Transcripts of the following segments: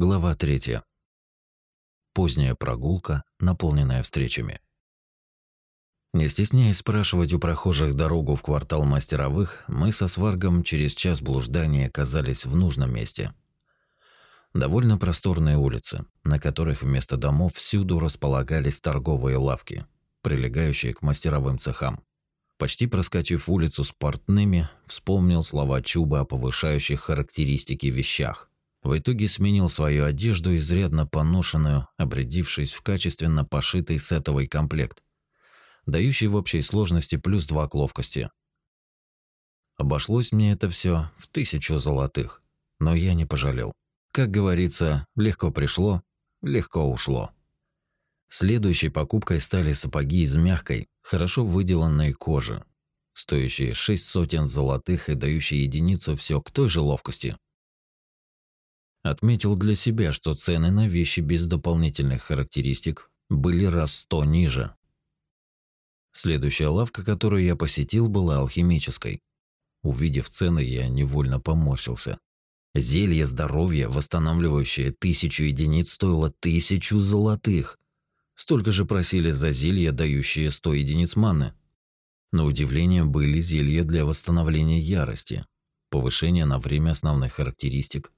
Глава 3. Поздняя прогулка, наполненная встречами. Не стесняясь спрашивать у прохожих дорогу в квартал мастеровых, мы со сваргом через час блуждания оказались в нужном месте. Довольно просторные улицы, на которых вместо домов всюду располагались торговые лавки, прилегающие к мастеровым цехам. Почти проскочив улицу с портными, вспомнил слова Чуба о повышающих характеристики вещах – в итоге сменил свою одежду, изрядно поношенную, обрядившись в качественно пошитый сетовый комплект, дающий в общей сложности плюс два к ловкости. Обошлось мне это все в тысячу золотых, но я не пожалел. Как говорится, легко пришло, легко ушло. Следующей покупкой стали сапоги из мягкой, хорошо выделанной кожи, стоящие шесть сотен золотых и дающие единицу все к той же ловкости – Отметил для себя, что цены на вещи без дополнительных характеристик были раз сто ниже. Следующая лавка, которую я посетил, была алхимической. Увидев цены, я невольно поморщился. Зелье здоровья, восстанавливающее тысячу единиц, стоило тысячу золотых. Столько же просили за зелье, дающее сто единиц маны. На удивление были зелья для восстановления ярости, повышения на время основных характеристик,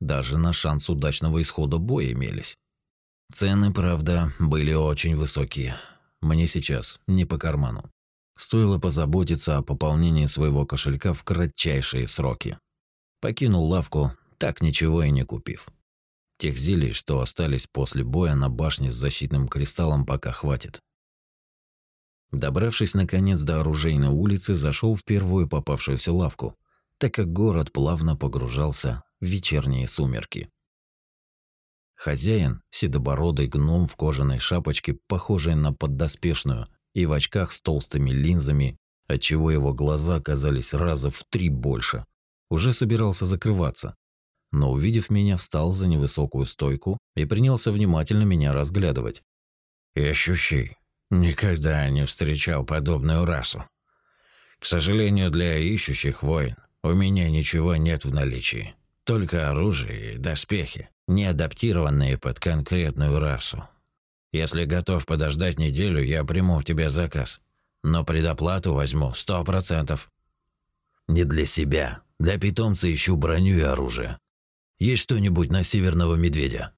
даже на шанс удачного исхода боя имелись. Цены, правда, были очень высокие. Мне сейчас не по карману. Стоило позаботиться о пополнении своего кошелька в кратчайшие сроки. Покинул лавку, так ничего и не купив. Тех зелий, что остались после боя на башне с защитным кристаллом, пока хватит. Добравшись наконец до оружейной улицы, зашел в первую попавшуюся лавку, так как город плавно погружался вечерние сумерки. Хозяин, седобородый гном в кожаной шапочке, похожей на поддоспешную, и в очках с толстыми линзами, отчего его глаза казались раза в три больше, уже собирался закрываться, но, увидев меня, встал за невысокую стойку и принялся внимательно меня разглядывать. «Ищущий. Никогда не встречал подобную расу. К сожалению, для ищущих воин у меня ничего нет в наличии. Только оружие и доспехи, не адаптированные под конкретную расу. Если готов подождать неделю, я приму у тебя заказ. Но предоплату возьму сто процентов. Не для себя. Для питомца ищу броню и оружие. Есть что-нибудь на северного медведя?»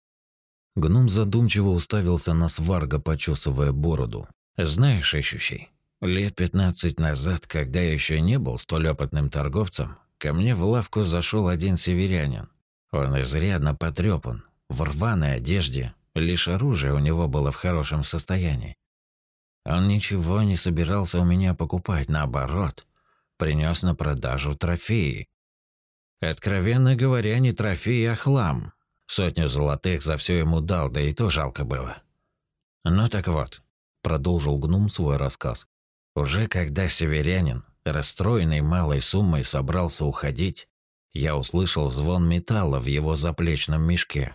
Гном задумчиво уставился на сварга, почесывая бороду. «Знаешь, ищущий, лет пятнадцать назад, когда я еще не был столь опытным торговцем, Ко мне в лавку зашел один северянин. Он изрядно потрепан, в рваной одежде, лишь оружие у него было в хорошем состоянии. Он ничего не собирался у меня покупать, наоборот, принес на продажу трофеи. Откровенно говоря, не трофеи, а хлам. Сотню золотых за все ему дал, да и то жалко было. Ну так вот, продолжил гном свой рассказ. Уже когда северянин Расстроенный малой суммой собрался уходить, я услышал звон металла в его заплечном мешке.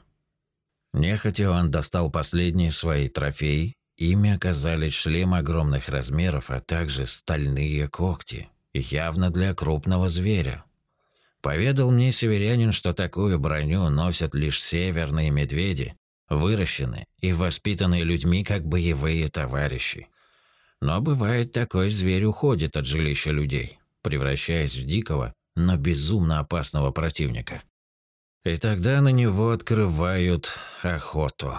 Нехотя он достал последние свои трофеи, ими оказались шлем огромных размеров, а также стальные когти, явно для крупного зверя. Поведал мне северянин, что такую броню носят лишь северные медведи, выращенные и воспитанные людьми как боевые товарищи. Но бывает, такой зверь уходит от жилища людей, превращаясь в дикого, но безумно опасного противника. И тогда на него открывают охоту.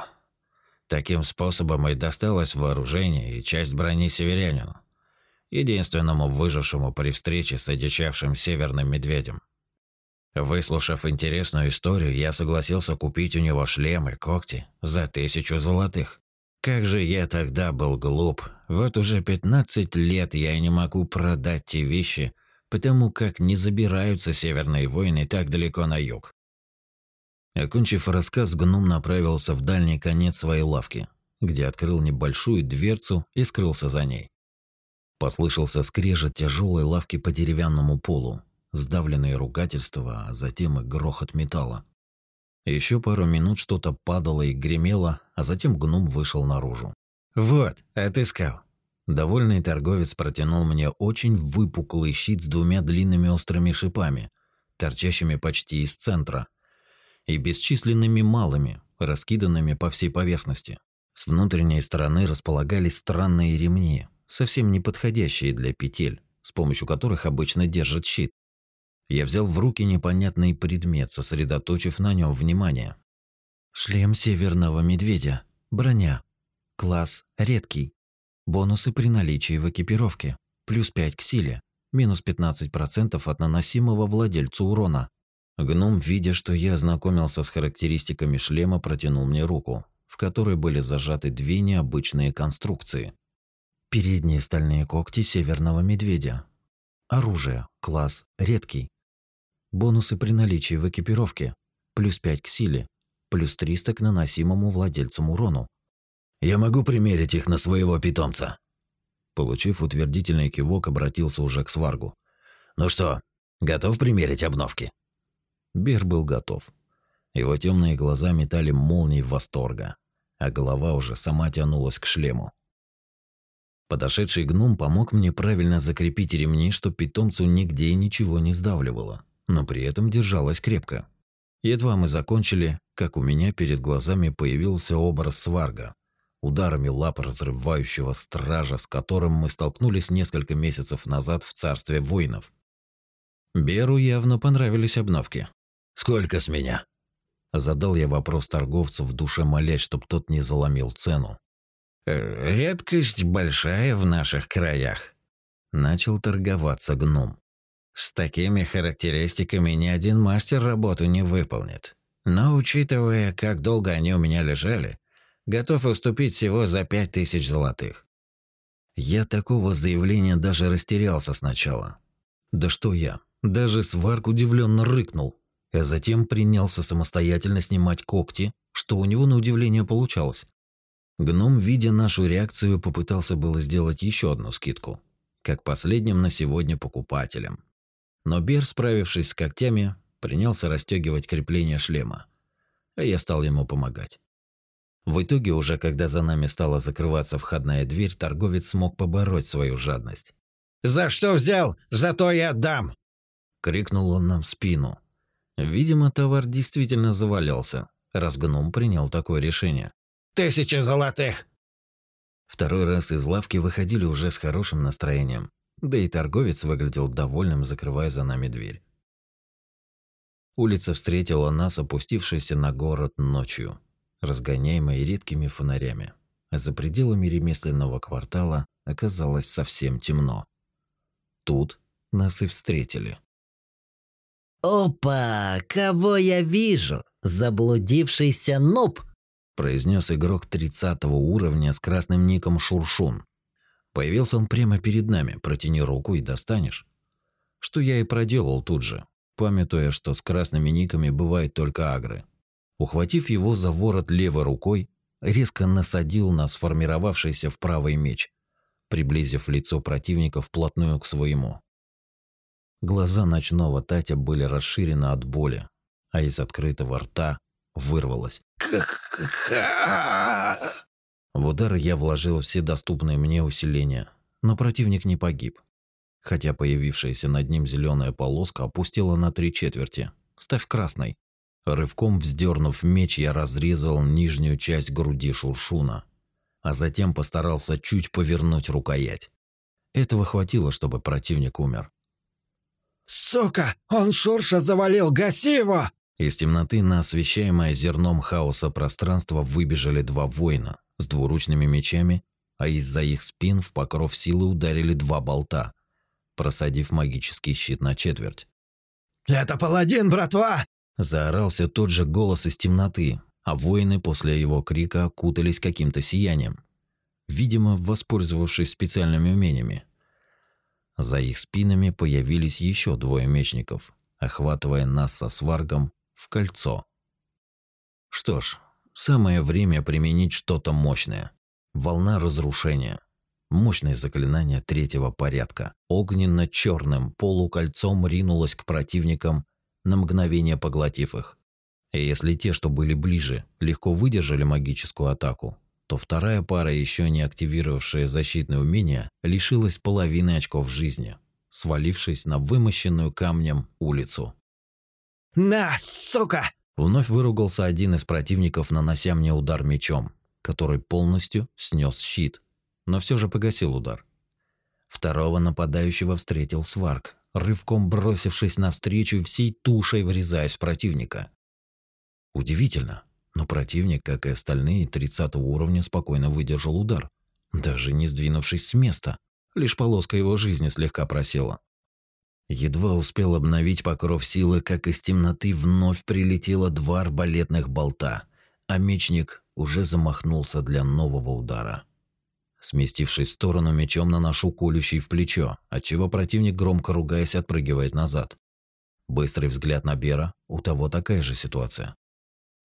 Таким способом и досталось вооружение и часть брони северянину, единственному выжившему при встрече с одичавшим северным медведем. Выслушав интересную историю, я согласился купить у него шлем и когти за тысячу золотых. Как же я тогда был глуп. Вот уже 15 лет я не могу продать те вещи, потому как не забираются северные войны так далеко на юг. Окончив рассказ, гном направился в дальний конец своей лавки, где открыл небольшую дверцу и скрылся за ней. Послышался скрежет тяжелой лавки по деревянному полу, сдавленные ругательства, а затем и грохот металла. Еще пару минут что-то падало и гремело, а затем гном вышел наружу. «Вот, отыскал». Довольный торговец протянул мне очень выпуклый щит с двумя длинными острыми шипами, торчащими почти из центра. и бесчисленными малыми, раскиданными по всей поверхности. С внутренней стороны располагались странные ремни, совсем не подходящие для петель, с помощью которых обычно держат щит. Я взял в руки непонятный предмет, сосредоточив на нем внимание. Шлем северного медведя. Броня. Класс редкий. Бонусы при наличии в экипировке. Плюс 5 к силе. Минус 15% от наносимого владельцу урона. Гном, видя, что я ознакомился с характеристиками шлема, протянул мне руку, в которой были зажаты две необычные конструкции. Передние стальные когти северного медведя. Оружие. Класс редкий. Бонусы при наличии в экипировке. Плюс 5 к силе. Плюс 300 к наносимому владельцам урону. Я могу примерить их на своего питомца. Получив утвердительный кивок, обратился уже к сваргу. Ну что, готов примерить обновки? Бер был готов. Его темные глаза метали молнии восторга, а голова уже сама тянулась к шлему. Подошедший гном помог мне правильно закрепить ремни, чтоб питомцу нигде ничего не сдавливало, но при этом держалось крепко. Едва мы закончили, как у меня перед глазами появился образ сварга, ударами лап разрывающего стража, с которым мы столкнулись несколько месяцев назад в царстве воинов. Беру явно понравились обновки. Сколько с меня? Задал я вопрос торговцу в душе молясь, чтоб тот не заломил цену. Редкость большая в наших краях. Начал торговаться гном. С такими характеристиками ни один мастер работу не выполнит. Но учитывая, как долго они у меня лежали, готов уступить всего за пять тысяч золотых. Я такого заявления даже растерялся сначала. Да что я, даже сварк удивленно рыкнул а затем принялся самостоятельно снимать когти, что у него на удивление получалось. Гном, видя нашу реакцию, попытался было сделать еще одну скидку, как последним на сегодня покупателям. Но Бер, справившись с когтями, принялся расстегивать крепление шлема, а я стал ему помогать. В итоге, уже когда за нами стала закрываться входная дверь, торговец смог побороть свою жадность. «За что взял, зато и отдам!» – крикнул он нам в спину, Видимо, товар действительно завалялся, раз гном принял такое решение. «Тысяча золотых!» Второй раз из лавки выходили уже с хорошим настроением, да и торговец выглядел довольным, закрывая за нами дверь. Улица встретила нас, опустившейся на город ночью, разгоняемой редкими фонарями. А за пределами ремесленного квартала оказалось совсем темно. Тут нас и встретили. «Опа! Кого я вижу? Заблудившийся нуб!» произнес игрок 30 уровня с красным ником Шуршун. Появился он прямо перед нами, протяни руку и достанешь. Что я и проделал тут же, памятуя, что с красными никами бывают только агры. Ухватив его за ворот левой рукой, резко насадил на сформировавшийся в правый меч, приблизив лицо противника вплотную к своему. Глаза ночного Татя были расширены от боли, а из открытого рта вырвалось В удар я вложил все доступные мне усиления, но противник не погиб. Хотя появившаяся над ним зеленая полоска опустила на три четверти. Ставь красной. Рывком вздернув меч, я разрезал нижнюю часть груди Шуршуна, а затем постарался чуть повернуть рукоять. Этого хватило, чтобы противник умер. «Сука! Он Шурша завалил! Гаси его!» Из темноты на освещаемое зерном хаоса пространство выбежали два воина с двуручными мечами, а из-за их спин в покров силы ударили два болта, просадив магический щит на четверть. «Это паладин, братва!» Заорался тот же голос из темноты, а воины после его крика окутались каким-то сиянием, видимо, воспользовавшись специальными умениями. За их спинами появились еще двое мечников, охватывая нас со сваргом в кольцо. Что ж, самое время применить что-то мощное. Волна разрушения. Мощное заклинание третьего порядка. Огненно-черным полукольцом ринулось к противникам, на мгновение поглотив их. И если те, что были ближе, легко выдержали магическую атаку, то вторая пара, еще не активировавшая защитное умение, лишилась половины очков жизни, свалившись на вымощенную камнем улицу. «На, сука! Вновь выругался один из противников, нанося мне удар мечом, который полностью снес щит, но все же погасил удар. Второго нападающего встретил Сварк, рывком бросившись навстречу всей тушей врезаясь в противника. Удивительно, но противник, как и остальные 30 уровня, спокойно выдержал удар, даже не сдвинувшись с места. Лишь полоска его жизни слегка просела. Едва успел обновить покров силы, как из темноты вновь прилетело два арбалетных болта, а мечник уже замахнулся для нового удара. Сместившись в сторону, мечом наношу колющий в плечо, отчего противник, громко ругаясь, отпрыгивает назад. Быстрый взгляд на Бера, у того такая же ситуация.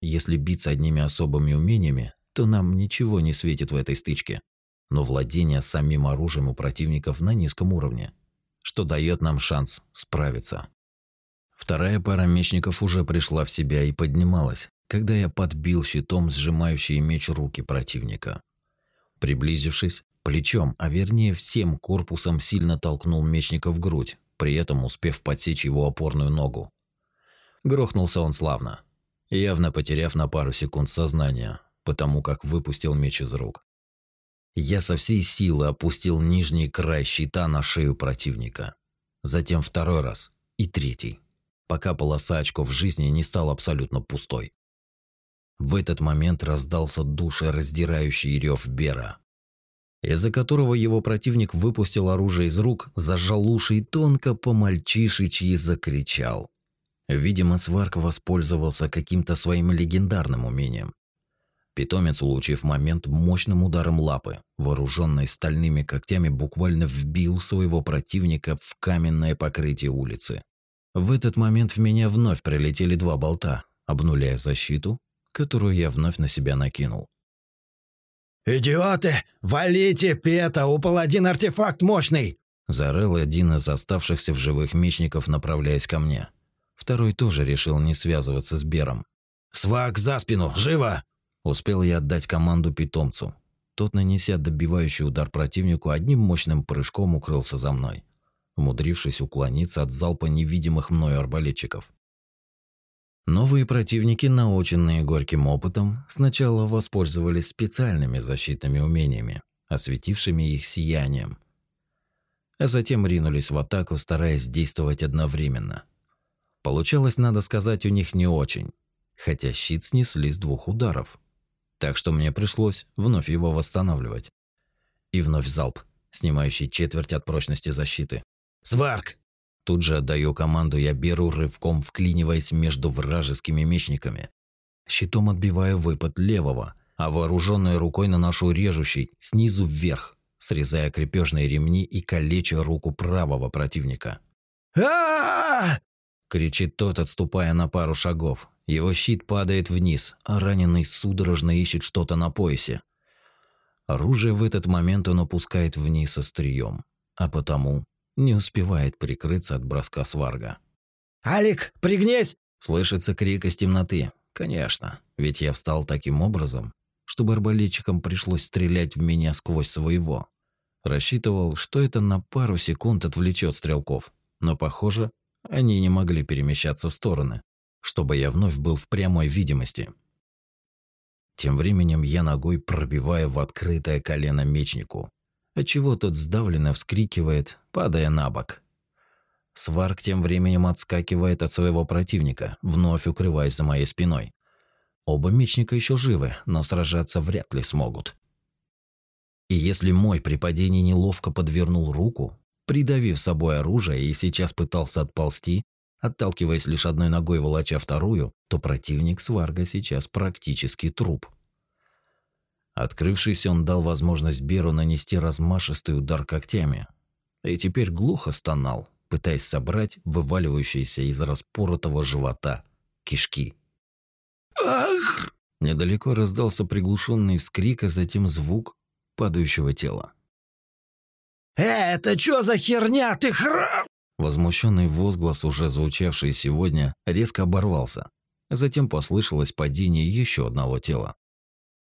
Если биться одними особыми умениями, то нам ничего не светит в этой стычке. Но владение самим оружием у противников на низком уровне, что дает нам шанс справиться. Вторая пара мечников уже пришла в себя и поднималась, когда я подбил щитом сжимающие меч руки противника. Приблизившись, плечом, а вернее всем корпусом сильно толкнул мечника в грудь, при этом успев подсечь его опорную ногу. Грохнулся он славно, явно потеряв на пару секунд сознание, потому как выпустил меч из рук. Я со всей силы опустил нижний край щита на шею противника. Затем второй раз и третий, пока полоса очков жизни не стала абсолютно пустой. В этот момент раздался душераздирающий рев Бера, из-за которого его противник выпустил оружие из рук, зажал уши и тонко по-мальчишечьи закричал. Видимо, Сварк воспользовался каким-то своим легендарным умением. Питомец, улучив момент, мощным ударом лапы, вооруженной стальными когтями, буквально вбил своего противника в каменное покрытие улицы. В этот момент в меня вновь прилетели два болта, обнуляя защиту, которую я вновь на себя накинул. «Идиоты! Валите Пета! У паладин артефакт мощный!» Зарыл один из оставшихся в живых мечников, направляясь ко мне. Второй тоже решил не связываться с Бером. «Сварк за спину! Живо!» Успел я отдать команду питомцу. Тот, нанеся добивающий удар противнику, одним мощным прыжком укрылся за мной, умудрившись уклониться от залпа невидимых мною арбалетчиков. Новые противники, наученные горьким опытом, сначала воспользовались специальными защитными умениями, осветившими их сиянием, а затем ринулись в атаку, стараясь действовать одновременно. Получалось, надо сказать, у них не очень, хотя щит снесли с двух ударов. Так что мне пришлось вновь его восстанавливать. И вновь залп, снимающий четверть от прочности защиты. «Сварк!» Тут же отдаю команду, я беру рывком, вклиниваясь между вражескими мечниками. Щитом отбиваю выпад левого, а вооруженной рукой наношу режущий снизу вверх, срезая крепежные ремни и калеча руку правого противника. а кричит тот, отступая на пару шагов. Его щит падает вниз, а раненый судорожно ищет что-то на поясе. Оружие в этот момент он опускает вниз острием, а потому не успевает прикрыться от броска сварга. «Алик, пригнись!» Слышится крик из темноты. Конечно, ведь я встал таким образом, чтобы арбалетчикам пришлось стрелять в меня сквозь своего. Рассчитывал, что это на пару секунд отвлечет стрелков, но, похоже, они не могли перемещаться в стороны, чтобы я вновь был в прямой видимости. Тем временем я ногой пробиваю в открытое колено мечнику, отчего тот сдавленно вскрикивает, падая на бок. Сварк тем временем отскакивает от своего противника, вновь укрываясь за моей спиной. Оба мечника еще живы, но сражаться вряд ли смогут. И если мой при падении неловко подвернул руку, придавив собой оружие и сейчас пытался отползти, отталкиваясь лишь одной ногой, волоча вторую, то противник Сварга сейчас практически труп. Открывшись, он дал возможность Беру нанести размашистый удар когтями. И теперь глухо стонал, пытаясь собрать вываливающиеся из распоротого живота кишки. «Ах!» Недалеко раздался приглушенный вскрик, а затем звук падающего тела. «Э, это что за херня? Ты храм!» Возмущенный возглас, уже звучавший сегодня, резко оборвался. Затем послышалось падение еще одного тела.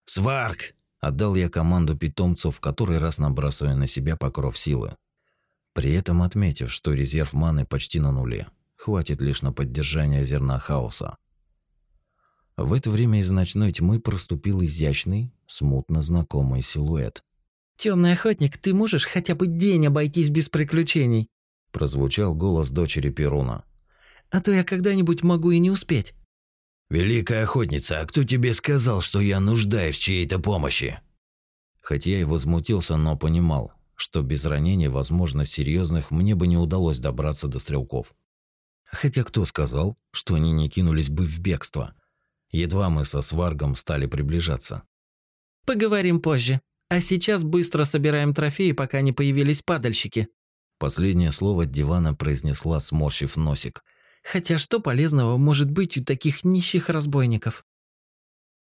«Сварк!» – отдал я команду питомцу, в который раз набрасывая на себя покров силы. При этом отметив, что резерв маны почти на нуле, хватит лишь на поддержание зерна хаоса. В это время из ночной тьмы проступил изящный, смутно знакомый силуэт. Темный охотник, ты можешь хотя бы день обойтись без приключений?» Прозвучал голос дочери Перуна. «А то я когда-нибудь могу и не успеть». «Великая охотница, а кто тебе сказал, что я нуждаюсь в чьей-то помощи?» Хоть я и возмутился, но понимал, что без ранений, возможно, серьезных, мне бы не удалось добраться до стрелков. Хотя кто сказал, что они не кинулись бы в бегство? Едва мы со сваргом стали приближаться. «Поговорим позже», а сейчас быстро собираем трофеи, пока не появились падальщики. Последнее слово дивана произнесла, сморщив носик. Хотя что полезного может быть у таких нищих разбойников?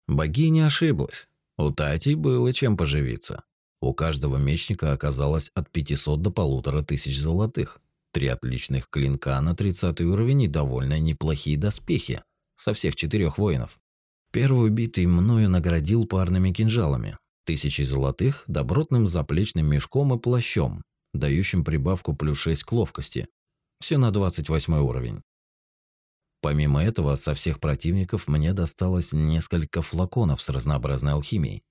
Богиня ошиблась. У Тати было чем поживиться. У каждого мечника оказалось от 500 до полутора тысяч золотых. Три отличных клинка на 30 уровень и довольно неплохие доспехи со всех четырех воинов. Первый убитый мною наградил парными кинжалами, Тысячи золотых добротным заплечным мешком и плащом, дающим прибавку плюс 6 к ловкости. Все на 28 уровень. Помимо этого, со всех противников мне досталось несколько флаконов с разнообразной алхимией,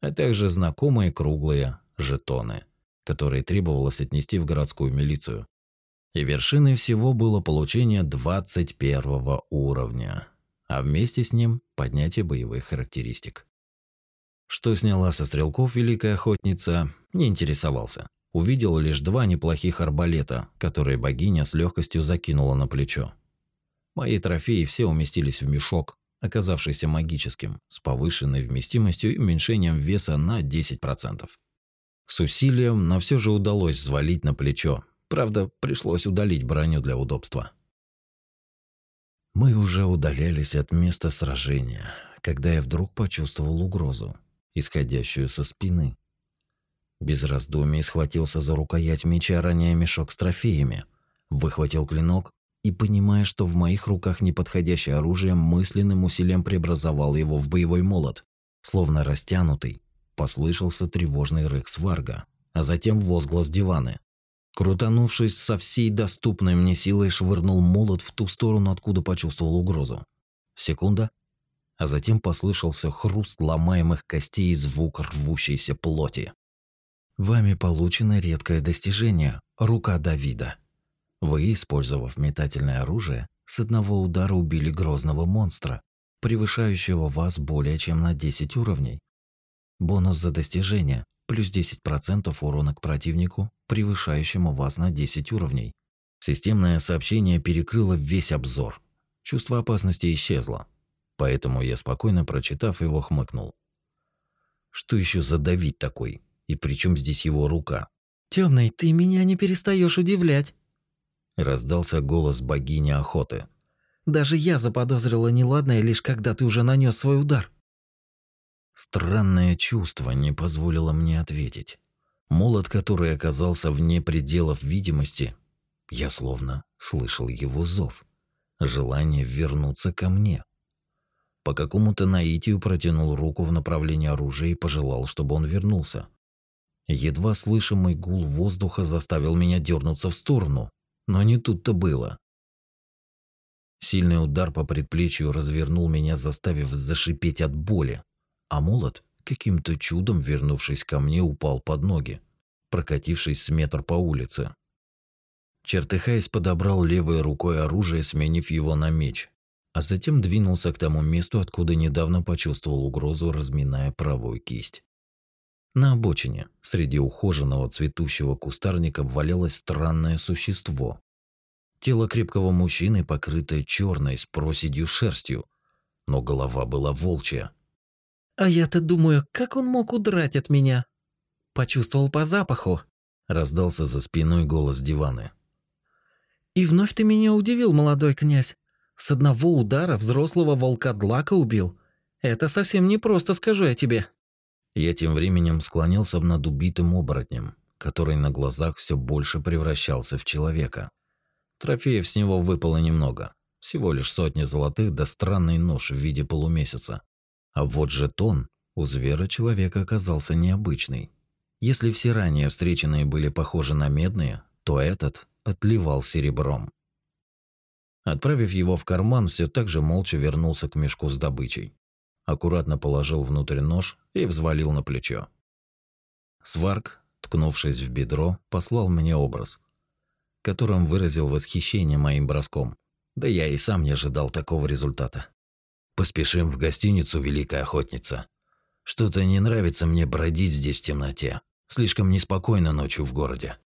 а также знакомые круглые жетоны, которые требовалось отнести в городскую милицию. И вершиной всего было получение 21 уровня, а вместе с ним поднятие боевых характеристик. Что сняла со стрелков великая охотница, не интересовался. Увидел лишь два неплохих арбалета, которые богиня с легкостью закинула на плечо. Мои трофеи все уместились в мешок, оказавшийся магическим, с повышенной вместимостью и уменьшением веса на 10%. С усилием, но все же удалось взвалить на плечо. Правда, пришлось удалить броню для удобства. Мы уже удалялись от места сражения, когда я вдруг почувствовал угрозу исходящую со спины. Без раздумий схватился за рукоять меча, роняя мешок с трофеями. Выхватил клинок и, понимая, что в моих руках неподходящее оружие, мысленным усилием преобразовал его в боевой молот. Словно растянутый, послышался тревожный рык сварга, а затем возглас диваны. Крутанувшись со всей доступной мне силой, швырнул молот в ту сторону, откуда почувствовал угрозу. Секунда, а затем послышался хруст ломаемых костей и звук рвущейся плоти. Вами получено редкое достижение – рука Давида. Вы, использовав метательное оружие, с одного удара убили грозного монстра, превышающего вас более чем на 10 уровней. Бонус за достижение – плюс 10% урона к противнику, превышающему вас на 10 уровней. Системное сообщение перекрыло весь обзор. Чувство опасности исчезло. Поэтому я, спокойно прочитав его, хмыкнул. Что еще за Давид такой? И при чем здесь его рука? Темный, ты меня не перестаешь удивлять. Раздался голос богини охоты. Даже я заподозрила неладное лишь когда ты уже нанес свой удар. Странное чувство не позволило мне ответить. Молот, который оказался вне пределов видимости, я словно слышал его зов. Желание вернуться ко мне. По какому-то наитию протянул руку в направлении оружия и пожелал, чтобы он вернулся. Едва слышимый гул воздуха заставил меня дернуться в сторону, но не тут-то было. Сильный удар по предплечью развернул меня, заставив зашипеть от боли, а молот, каким-то чудом вернувшись ко мне, упал под ноги, прокатившись с метр по улице. Чертыхаясь, подобрал левой рукой оружие, сменив его на меч, а затем двинулся к тому месту, откуда недавно почувствовал угрозу, разминая правую кисть. На обочине, среди ухоженного цветущего кустарника, валялось странное существо. Тело крепкого мужчины, покрытое черной с проседью шерстью, но голова была волчья. «А я-то думаю, как он мог удрать от меня?» «Почувствовал по запаху», – раздался за спиной голос диваны. «И вновь ты меня удивил, молодой князь. С одного удара взрослого волкодлака убил. Это совсем не просто, скажу я тебе. Я тем временем склонился над убитым оборотнем, который на глазах все больше превращался в человека. Трофеев с него выпало немного. Всего лишь сотни золотых да странный нож в виде полумесяца. А вот жетон у зверя-человека оказался необычный. Если все ранее встреченные были похожи на медные, то этот отливал серебром. Отправив его в карман, все так же молча вернулся к мешку с добычей. Аккуратно положил внутрь нож и взвалил на плечо. Сварк, ткнувшись в бедро, послал мне образ, которым выразил восхищение моим броском. Да я и сам не ожидал такого результата. Поспешим в гостиницу, великая охотница. Что-то не нравится мне бродить здесь в темноте. Слишком неспокойно ночью в городе.